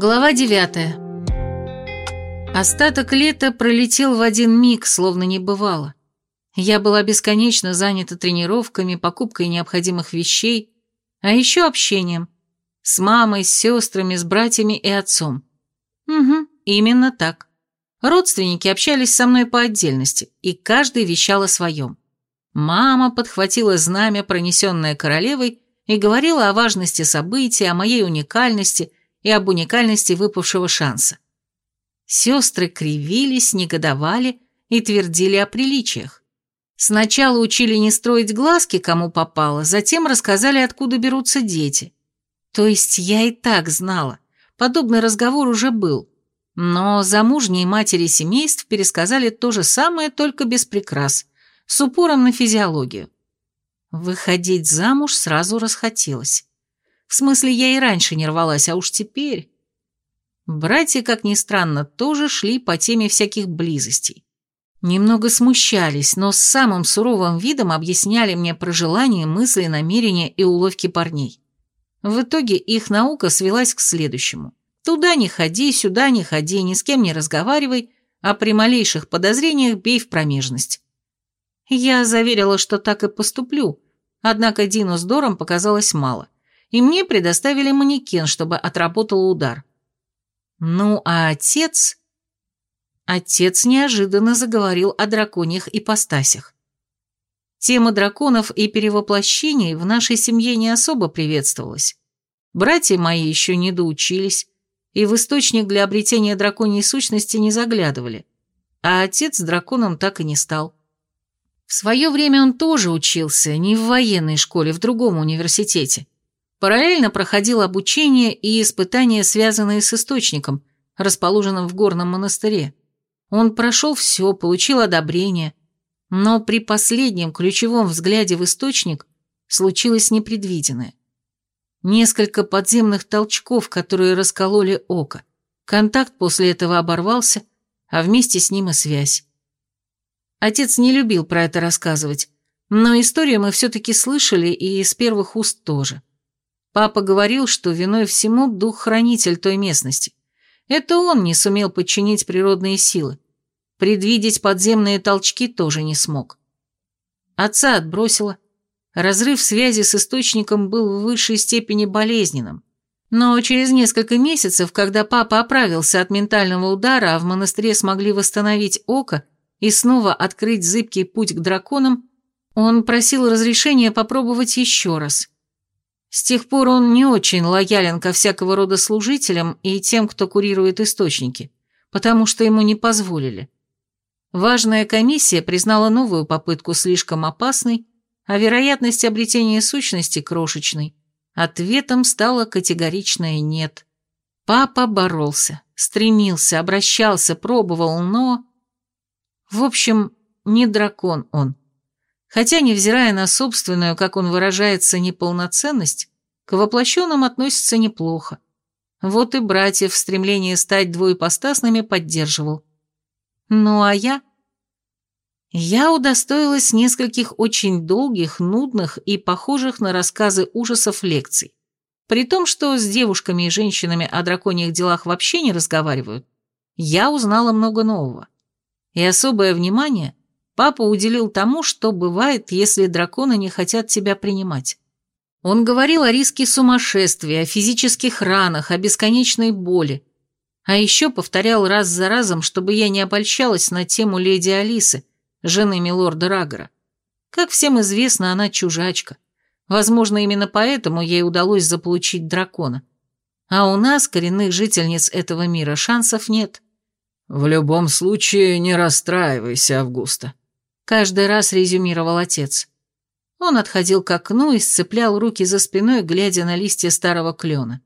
Глава девятая. Остаток лета пролетел в один миг, словно не бывало. Я была бесконечно занята тренировками, покупкой необходимых вещей, а еще общением. С мамой, с сестрами, с братьями и отцом. Угу, именно так. Родственники общались со мной по отдельности, и каждый вещал о своем. Мама подхватила знамя, пронесенное королевой, и говорила о важности события, о моей уникальности и об уникальности выпавшего шанса. Сестры кривились, негодовали и твердили о приличиях. Сначала учили не строить глазки, кому попало, затем рассказали, откуда берутся дети. То есть я и так знала. Подобный разговор уже был. Но замужние матери семейств пересказали то же самое, только без прикрас, с упором на физиологию. Выходить замуж сразу расхотелось. В смысле, я и раньше не рвалась, а уж теперь... Братья, как ни странно, тоже шли по теме всяких близостей. Немного смущались, но с самым суровым видом объясняли мне про желания, мысли, намерения и уловки парней. В итоге их наука свелась к следующему. Туда не ходи, сюда не ходи, ни с кем не разговаривай, а при малейших подозрениях бей в промежность. Я заверила, что так и поступлю, однако Дину с Дором показалось мало, и мне предоставили манекен, чтобы отработал удар. Ну, а отец... Отец неожиданно заговорил о драконьих ипостасях. Тема драконов и перевоплощений в нашей семье не особо приветствовалась. Братья мои еще не доучились, и в источник для обретения драконьей сущности не заглядывали, а отец драконом так и не стал. В свое время он тоже учился, не в военной школе, в другом университете. Параллельно проходил обучение и испытания, связанные с источником, расположенным в горном монастыре. Он прошел все, получил одобрение, но при последнем ключевом взгляде в источник случилось непредвиденное. Несколько подземных толчков, которые раскололи око. Контакт после этого оборвался, а вместе с ним и связь. Отец не любил про это рассказывать, но историю мы все-таки слышали и из первых уст тоже. Папа говорил, что виной всему дух-хранитель той местности. Это он не сумел подчинить природные силы. Предвидеть подземные толчки тоже не смог. Отца отбросило. Разрыв связи с источником был в высшей степени болезненным. Но через несколько месяцев, когда папа оправился от ментального удара, а в монастыре смогли восстановить око, и снова открыть зыбкий путь к драконам, он просил разрешения попробовать еще раз. С тех пор он не очень лоялен ко всякого рода служителям и тем, кто курирует источники, потому что ему не позволили. Важная комиссия признала новую попытку слишком опасной, а вероятность обретения сущности крошечной. Ответом стало категоричное «нет». Папа боролся, стремился, обращался, пробовал, но... В общем, не дракон он. Хотя, невзирая на собственную, как он выражается, неполноценность, к воплощенным относится неплохо. Вот и братьев в стремлении стать двуепостасными поддерживал. Ну а я? Я удостоилась нескольких очень долгих, нудных и похожих на рассказы ужасов лекций. При том, что с девушками и женщинами о драконьих делах вообще не разговаривают, я узнала много нового и особое внимание папа уделил тому, что бывает, если драконы не хотят тебя принимать. Он говорил о риске сумасшествия, о физических ранах, о бесконечной боли. А еще повторял раз за разом, чтобы я не обольщалась на тему леди Алисы, жены милорда Рагора. Как всем известно, она чужачка. Возможно, именно поэтому ей удалось заполучить дракона. А у нас, коренных жительниц этого мира, шансов нет. «В любом случае, не расстраивайся, Августа», — каждый раз резюмировал отец. Он отходил к окну и сцеплял руки за спиной, глядя на листья старого клена.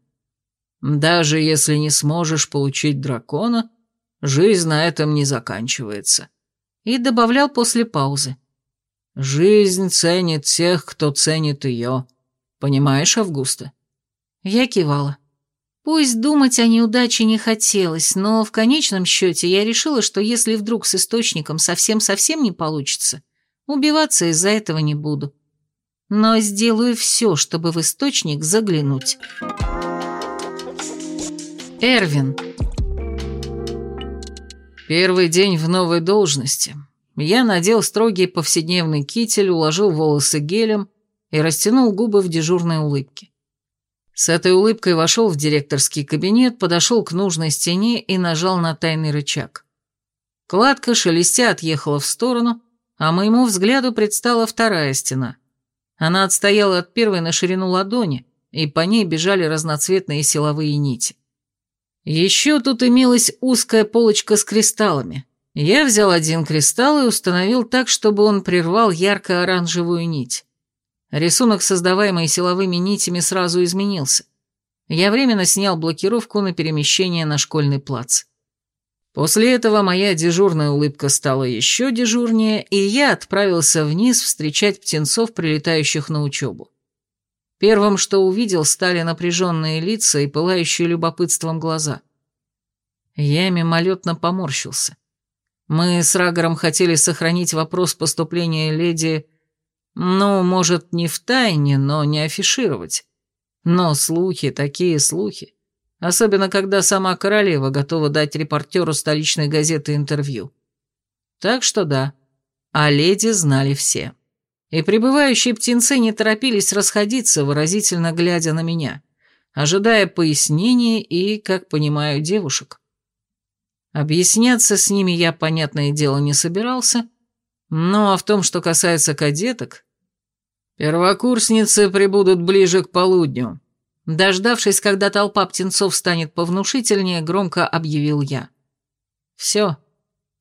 «Даже если не сможешь получить дракона, жизнь на этом не заканчивается». И добавлял после паузы. «Жизнь ценит тех, кто ценит ее. Понимаешь, Августа?» Я кивала. Пусть думать о неудаче не хотелось, но в конечном счете я решила, что если вдруг с источником совсем-совсем не получится, убиваться из-за этого не буду. Но сделаю все, чтобы в источник заглянуть. Эрвин. Первый день в новой должности. Я надел строгий повседневный китель, уложил волосы гелем и растянул губы в дежурной улыбке. С этой улыбкой вошел в директорский кабинет, подошел к нужной стене и нажал на тайный рычаг. Кладка шелестя отъехала в сторону, а моему взгляду предстала вторая стена. Она отстояла от первой на ширину ладони, и по ней бежали разноцветные силовые нити. Еще тут имелась узкая полочка с кристаллами. Я взял один кристалл и установил так, чтобы он прервал ярко-оранжевую нить. Рисунок, создаваемый силовыми нитями, сразу изменился. Я временно снял блокировку на перемещение на школьный плац. После этого моя дежурная улыбка стала еще дежурнее, и я отправился вниз встречать птенцов, прилетающих на учебу. Первым, что увидел, стали напряженные лица и пылающие любопытством глаза. Я мимолетно поморщился. Мы с Рагором хотели сохранить вопрос поступления леди ну, может, не в тайне, но не афишировать. Но слухи, такие слухи. Особенно, когда сама королева готова дать репортеру столичной газеты интервью. Так что да, о леди знали все. И прибывающие птенцы не торопились расходиться, выразительно глядя на меня, ожидая пояснений и, как понимаю, девушек. Объясняться с ними я, понятное дело, не собирался, ну а в том, что касается кадеток... Первокурсницы прибудут ближе к полудню. Дождавшись, когда толпа птенцов станет повнушительнее, громко объявил я. Все,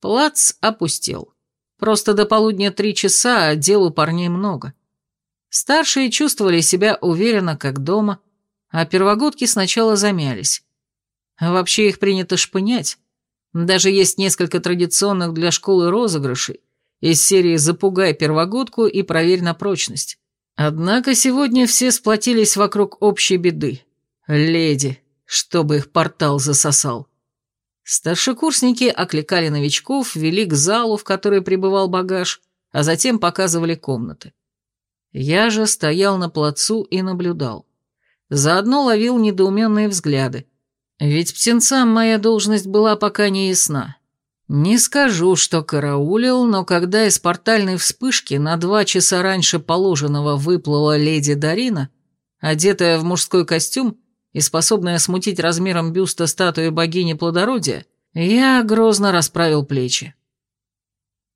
плац опустел. Просто до полудня три часа, а дел у парней много. Старшие чувствовали себя уверенно, как дома, а первогодки сначала замялись. вообще их принято шпынять. Даже есть несколько традиционных для школы розыгрышей, из серии «Запугай первогодку и проверь на прочность». Однако сегодня все сплотились вокруг общей беды. Леди, чтобы их портал засосал. Старшекурсники окликали новичков, вели к залу, в который пребывал багаж, а затем показывали комнаты. Я же стоял на плацу и наблюдал. Заодно ловил недоуменные взгляды. Ведь птенцам моя должность была пока не ясна. Не скажу, что караулил, но когда из портальной вспышки на два часа раньше положенного выплыла леди Дарина, одетая в мужской костюм и способная смутить размером бюста статуи богини плодородия, я грозно расправил плечи.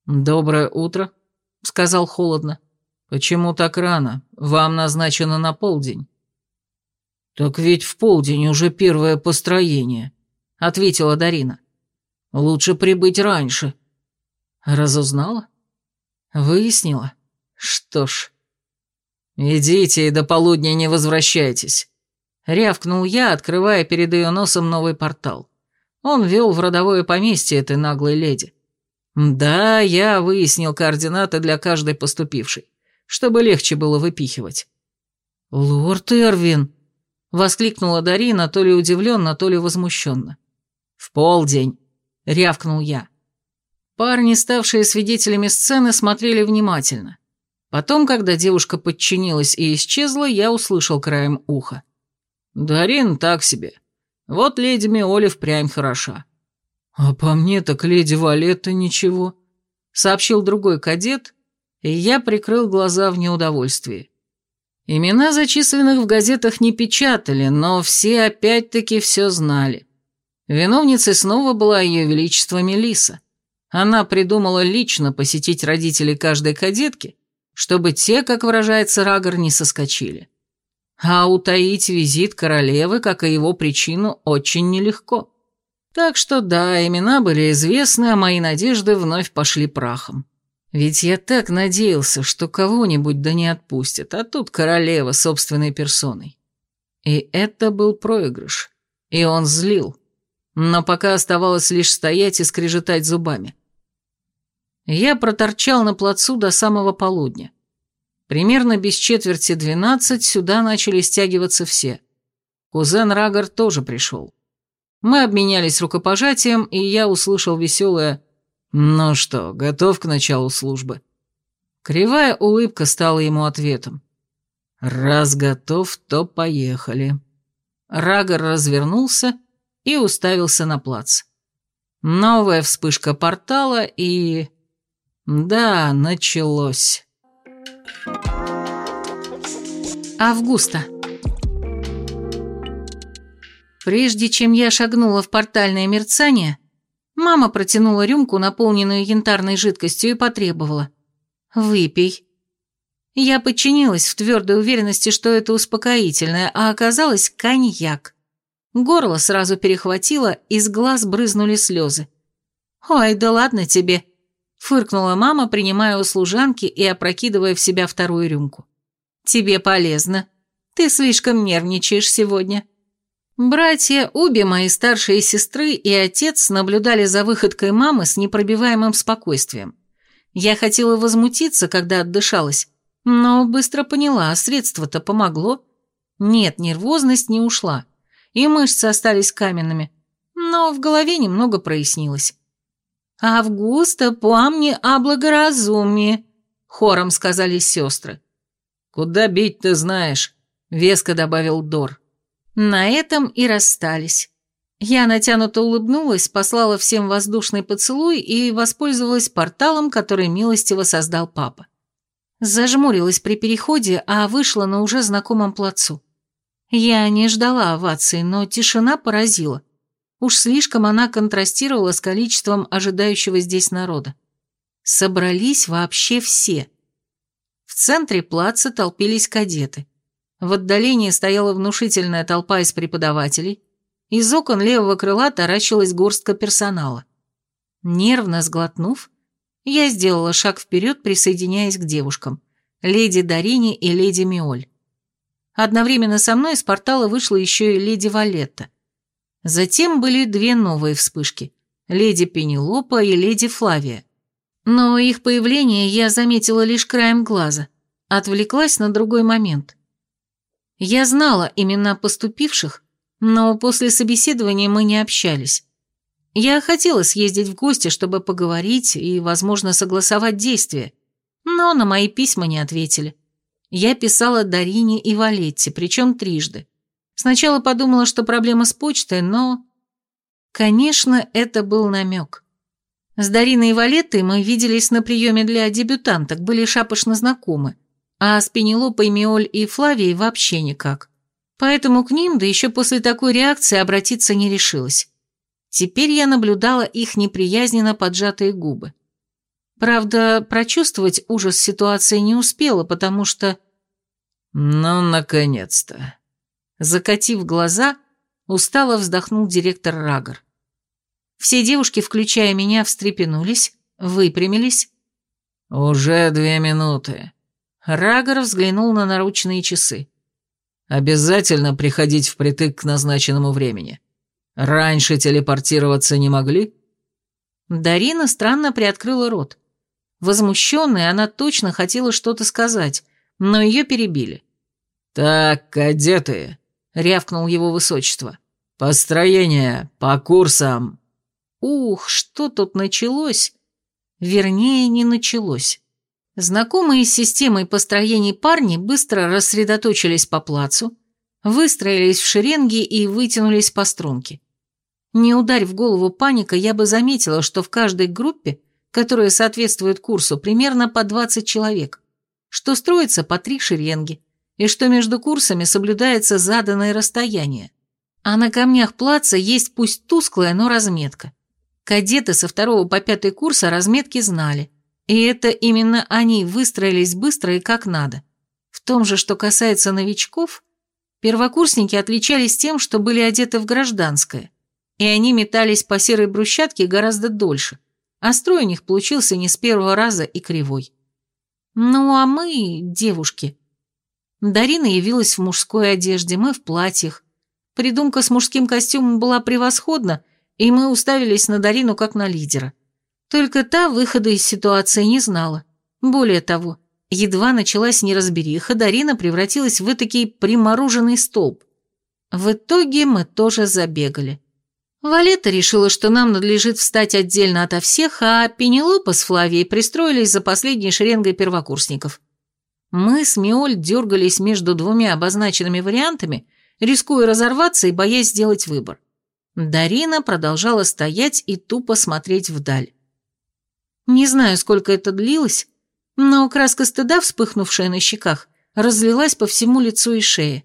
«Доброе утро», — сказал холодно. «Почему так рано? Вам назначено на полдень». «Так ведь в полдень уже первое построение», — ответила Дарина. Лучше прибыть раньше. Разузнала? Выяснила? Что ж. Идите и до полудня не возвращайтесь. Рявкнул я, открывая перед ее носом новый портал. Он вел в родовое поместье этой наглой леди. Да, я выяснил координаты для каждой поступившей, чтобы легче было выпихивать. «Лорд Эрвин!» — воскликнула Дарина, то ли удивленно, то ли возмущенно. «В полдень — рявкнул я. Парни, ставшие свидетелями сцены, смотрели внимательно. Потом, когда девушка подчинилась и исчезла, я услышал краем уха. «Дарин так себе. Вот леди Миоли впрямь хороша». «А по мне так леди Валетта ничего», — сообщил другой кадет, и я прикрыл глаза в неудовольствии. Имена зачисленных в газетах не печатали, но все опять-таки все знали. Виновницей снова была ее величество Мелиса. Она придумала лично посетить родителей каждой кадетки, чтобы те, как выражается Рагор, не соскочили. А утаить визит королевы, как и его причину, очень нелегко. Так что да, имена были известны, а мои надежды вновь пошли прахом. Ведь я так надеялся, что кого-нибудь да не отпустят, а тут королева собственной персоной. И это был проигрыш. И он злил но пока оставалось лишь стоять и скрежетать зубами. Я проторчал на плацу до самого полудня. Примерно без четверти двенадцать сюда начали стягиваться все. Кузен Рагор тоже пришел. Мы обменялись рукопожатием, и я услышал веселое «Ну что, готов к началу службы?» Кривая улыбка стала ему ответом. «Раз готов, то поехали». Рагор развернулся и уставился на плац. Новая вспышка портала и... Да, началось. Августа. Прежде чем я шагнула в портальное мерцание, мама протянула рюмку, наполненную янтарной жидкостью, и потребовала. «Выпей». Я подчинилась в твердой уверенности, что это успокоительное, а оказалось коньяк. Горло сразу перехватило, из глаз брызнули слезы. «Ой, да ладно тебе», — фыркнула мама, принимая у служанки и опрокидывая в себя вторую рюмку. «Тебе полезно. Ты слишком нервничаешь сегодня». Братья, обе мои старшие сестры и отец наблюдали за выходкой мамы с непробиваемым спокойствием. Я хотела возмутиться, когда отдышалась, но быстро поняла, средство-то помогло. Нет, нервозность не ушла и мышцы остались каменными, но в голове немного прояснилось. «Августа, помни о благоразумии», — хором сказали сестры. «Куда бить ты знаешь», — веско добавил Дор. На этом и расстались. Я натянуто улыбнулась, послала всем воздушный поцелуй и воспользовалась порталом, который милостиво создал папа. Зажмурилась при переходе, а вышла на уже знакомом плацу. Я не ждала овации, но тишина поразила. Уж слишком она контрастировала с количеством ожидающего здесь народа. Собрались вообще все. В центре плаца толпились кадеты. В отдалении стояла внушительная толпа из преподавателей. Из окон левого крыла таращилась горстка персонала. Нервно сглотнув, я сделала шаг вперед, присоединяясь к девушкам, леди Дарине и леди Миоль. Одновременно со мной из портала вышла еще и леди Валетта. Затем были две новые вспышки – леди Пенелопа и леди Флавия. Но их появление я заметила лишь краем глаза, отвлеклась на другой момент. Я знала имена поступивших, но после собеседования мы не общались. Я хотела съездить в гости, чтобы поговорить и, возможно, согласовать действия, но на мои письма не ответили. Я писала Дарине и Валетте, причем трижды. Сначала подумала, что проблема с почтой, но... Конечно, это был намек. С Дариной и Валеттой мы виделись на приеме для дебютанток, были шапошно знакомы, а с Пенелопой, Миоль и Флавией вообще никак. Поэтому к ним, да еще после такой реакции, обратиться не решилась. Теперь я наблюдала их неприязненно поджатые губы. Правда, прочувствовать ужас ситуации не успела, потому что... Ну, наконец-то. Закатив глаза, устало вздохнул директор Рагор. Все девушки, включая меня, встрепенулись, выпрямились. «Уже две минуты». Рагор взглянул на наручные часы. «Обязательно приходить впритык к назначенному времени. Раньше телепортироваться не могли?» Дарина странно приоткрыла рот. Возмущенная, она точно хотела что-то сказать, но ее перебили. «Так, кадеты», — рявкнул его высочество. «Построение по курсам». Ух, что тут началось? Вернее, не началось. Знакомые с системой построений парни быстро рассредоточились по плацу, выстроились в шеренги и вытянулись по струнке. Не ударь в голову паника, я бы заметила, что в каждой группе которые соответствуют курсу, примерно по 20 человек, что строится по три шеренги, и что между курсами соблюдается заданное расстояние. А на камнях плаца есть пусть тусклая, но разметка. Кадеты со второго по пятый курса разметки знали, и это именно они выстроились быстро и как надо. В том же, что касается новичков, первокурсники отличались тем, что были одеты в гражданское, и они метались по серой брусчатке гораздо дольше, а строй у них получился не с первого раза и кривой. Ну а мы, девушки... Дарина явилась в мужской одежде, мы в платьях. Придумка с мужским костюмом была превосходна, и мы уставились на Дарину как на лидера. Только та выхода из ситуации не знала. Более того, едва началась неразбериха, Дарина превратилась в этакий примороженный столб. В итоге мы тоже забегали. Валета решила, что нам надлежит встать отдельно ото всех, а Пенелопа с Флавией пристроились за последней шеренгой первокурсников. Мы с Миоль дергались между двумя обозначенными вариантами, рискуя разорваться и боясь сделать выбор. Дарина продолжала стоять и тупо смотреть вдаль. Не знаю, сколько это длилось, но краска стыда, вспыхнувшая на щеках, разлилась по всему лицу и шее.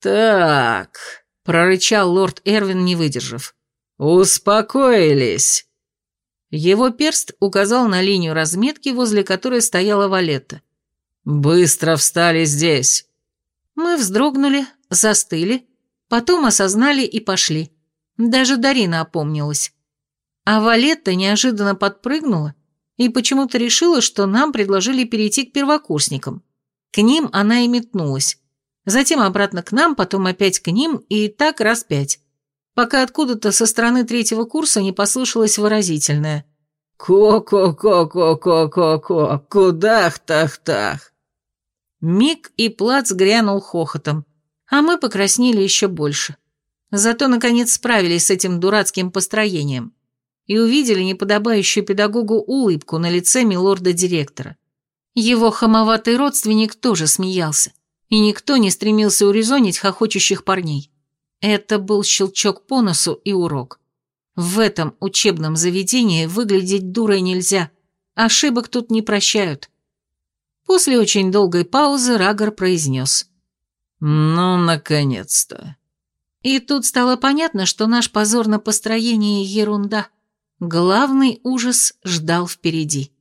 «Так», — прорычал лорд Эрвин, не выдержав. «Успокоились». Его перст указал на линию разметки, возле которой стояла Валетта. «Быстро встали здесь!» Мы вздрогнули, застыли, потом осознали и пошли. Даже Дарина опомнилась. А Валетта неожиданно подпрыгнула и почему-то решила, что нам предложили перейти к первокурсникам. К ним она и метнулась. Затем обратно к нам, потом опять к ним, и так раз пять пока откуда-то со стороны третьего курса не послышалось выразительное «Ко-ко-ко-ко-ко-ко-ко, кудах-тах-тах!» Миг и плац грянул хохотом, а мы покраснели еще больше. Зато, наконец, справились с этим дурацким построением и увидели неподобающую педагогу улыбку на лице милорда-директора. Его хамоватый родственник тоже смеялся, и никто не стремился урезонить хохочущих парней. Это был щелчок по носу и урок. В этом учебном заведении выглядеть дурой нельзя, ошибок тут не прощают. После очень долгой паузы Рагор произнес. «Ну, наконец-то». И тут стало понятно, что наш позор на построение ерунда. Главный ужас ждал впереди.